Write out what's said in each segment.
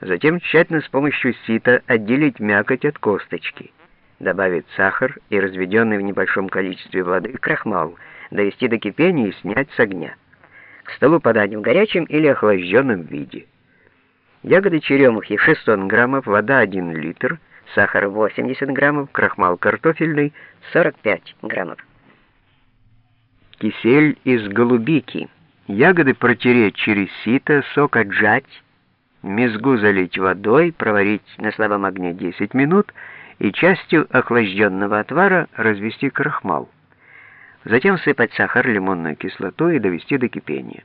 Затем тщательно с помощью сита отделить мякоть от косточки, добавить сахар и разведенный в небольшом количестве воды крахмал, довести до кипения и снять с огня. К столу подать в горячем или охлажденном виде. Ягоды черемухи 600 граммов, вода 1 литр, сахар 80 граммов, крахмал картофельный 45 граммов. Кисель из голубики. Ягоды протереть через сито, сок отжать, мезгу залить водой, проварить на слабом огне 10 минут и частью охлажденного отвара развести крахмал. Затем сыпать сахар, лимонную кислоту и довести до кипения.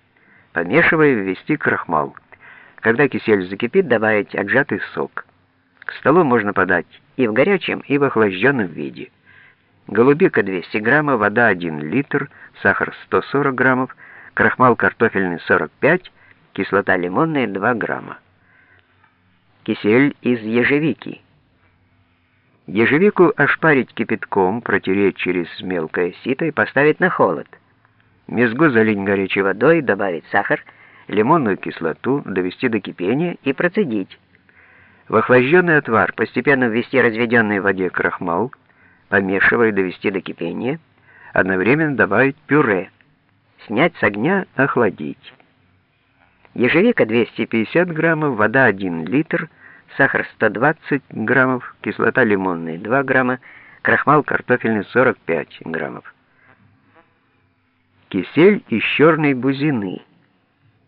Помешивая, ввести крахмал. Когда кисель закипит, добавить отжатый сок. К столу можно подать и в горячем, и в охлажденном виде. Голубика 200 граммов, вода 1 литр, сахар 140 граммов, крахмал картофельный 45, кислота лимонная 2 грамма. Кисель из ежевики. Ежевику ошпарить кипятком, протереть через мелкое сито и поставить на холод. Мезгу залить горячей водой, добавить сахар, лимонную кислоту, довести до кипения и процедить. В охлажденный отвар постепенно ввести разведенный в воде крахмал, помешивая довести до кипения, одновременно добавить пюре. Снять с огня, охладить. Ежевика 250 граммов, вода 1 литр, сахар 120 граммов, кислота лимонная 2 грамма, крахмал картофельный 45 граммов. Кисель из черной бузины.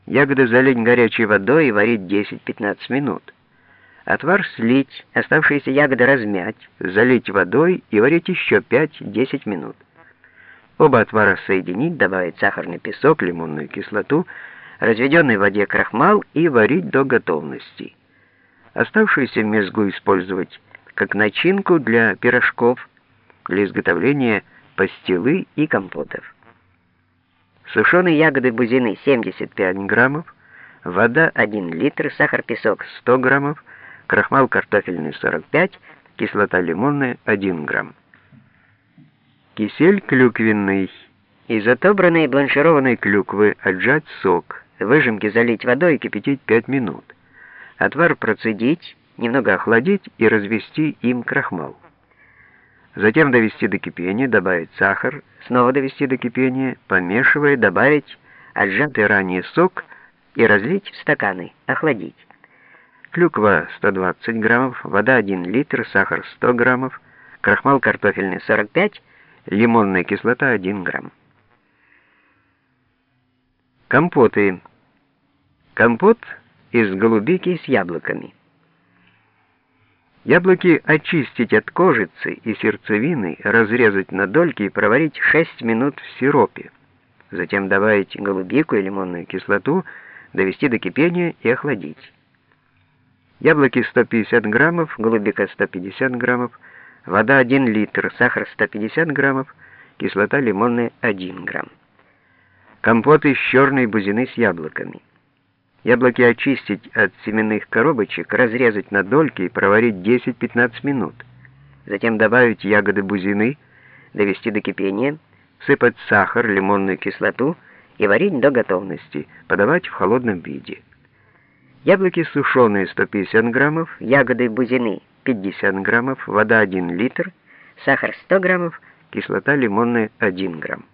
Ягоды залить горячей водой и варить 10-15 минут. Отвар слить, оставшиеся ягоды размять, залить водой и варить еще 5-10 минут. Оба отвара соединить, добавить сахарный песок, лимонную кислоту, разведенной в воде крахмал и варить до готовности. Оставшуюся мезгу использовать как начинку для пирожков, для изготовления пастилы и компотов. Сушеные ягоды бузины 75 граммов, вода 1 литр, сахар-песок 100 граммов, крахмал картофельный 45, кислота лимонная 1 грамм. Кисель клюквенный. Из отобранной бланшированной клюквы отжать сок, выжимки залить водой и кипятить 5 минут. Отвар процедить, немного охладить и развести им крахмал. Затем довести до кипения, добавить сахар, снова довести до кипения, помешивая, добавить отжатый ранее сок и разлить в стаканы, охладить. Клюква 120 граммов, вода 1 литр, сахар 100 граммов, крахмал картофельный 45, лимонная кислота 1 грамм. Компоты. Компот из голубики с яблоками. Яблоки очистить от кожицы и сердцевины, разрезать на дольки и проварить 6 минут в сиропе. Затем добавить голубику и лимонную кислоту, довести до кипения и охладить. Яблоки 150 граммов, голубика 150 граммов, вода 1 литр, сахар 150 граммов, кислота лимонная 1 грамм. Компот из черной бузины с яблоками. Яблоки очистить от семенных коробочек, разрезать на дольки и проварить 10-15 минут. Затем добавить ягоды бузины, довести до кипения, сыпать сахар, лимонную кислоту и варить до готовности, подавать в холодном виде. Яблоки сушеные 150 граммов, ягоды бузины 50 граммов, вода 1 литр, сахар 100 граммов, кислота лимонная 1 грамм.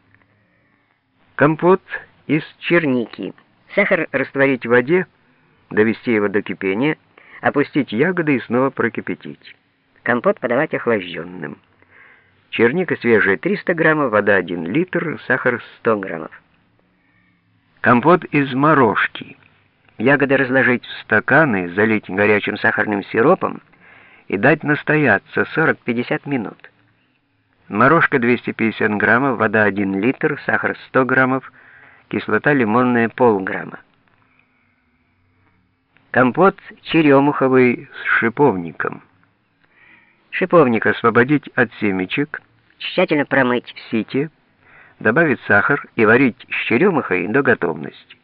Компот из черники. Сахар растворить в воде, довести его до кипения, опустить ягоды и снова прокипятить. Компот подавать охлажденным. Черника свежая 300 граммов, вода 1 литр, сахар 100 граммов. Компот из морожки. Ягоды разложить в стаканы, залить горячим сахарным сиропом и дать настояться 40-50 минут. Морожка 250 граммов, вода 1 литр, сахар 100 граммов, кислота лимонная полграмма. Компот черемуховый с шиповником. Шиповник освободить от семечек, тщательно промыть в сите, добавить сахар и варить с черемухой до готовности.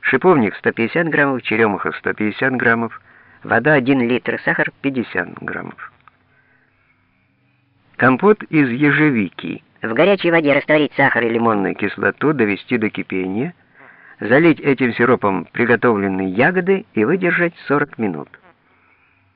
Шиповник 150 граммов, черемуха 150 граммов, вода 1 литр, сахар 50 граммов. Компот из ежевики – в горячей воде растворить сахар и лимонную кислоту, довести до кипения, залить этим сиропом приготовленные ягоды и выдержать 40 минут.